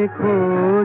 देखो